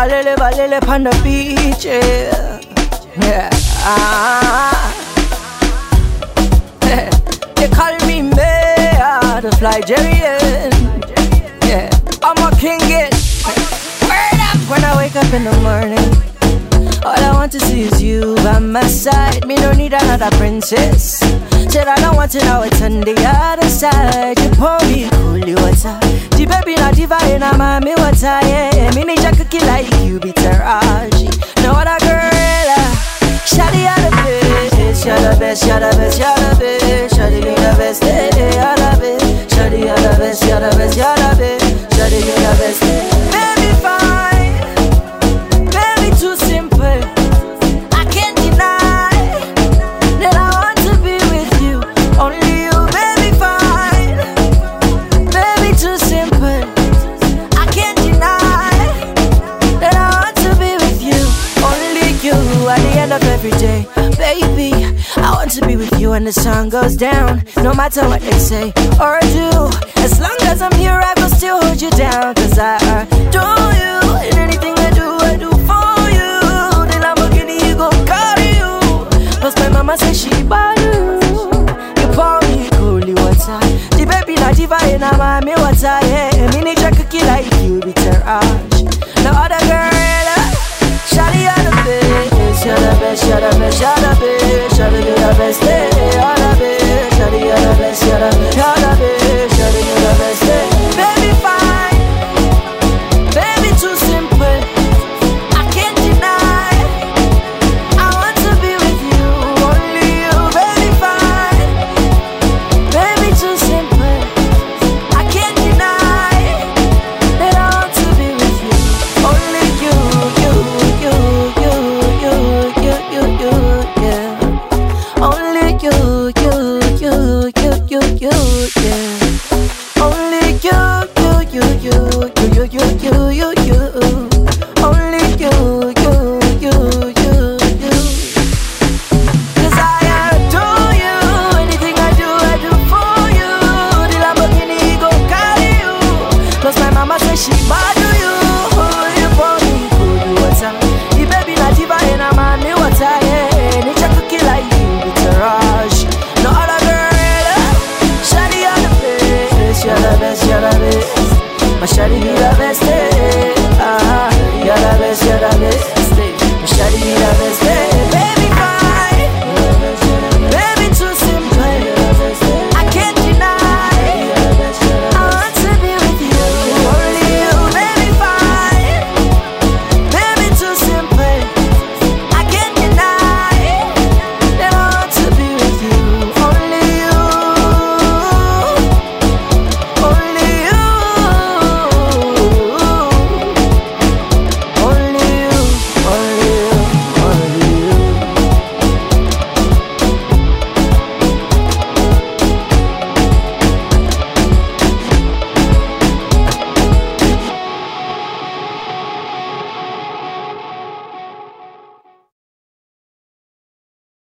balele balele on the beach, yeah. yeah. Ah. They call me Mayor, the Flygerian. Yeah, I'm a king. Word up when I wake up in the morning. All I want to see is you by my side. Me don't need another princess. Said I don't want to know it's on the other side. You pour me holy water. The baby not diva in a mommy water. Yeah, need like you be Taraji. No other girl. Uh, Shawty you're the best, you're the best, you're the best, you're baby. I want to be with you when the sun goes down. No matter what they say or do, as long as I'm here, I will still hold you down. Cause I adore you, and anything I do, I do for you. The Lamborghini, you gon' carry you. Plus, my mama says she bought you. You pour me holy water. The baby not diva in a mommy water, yeah. and Me need cookie like you, be Taraji. No other girl, ya la ves, ya la ves, Mashari la.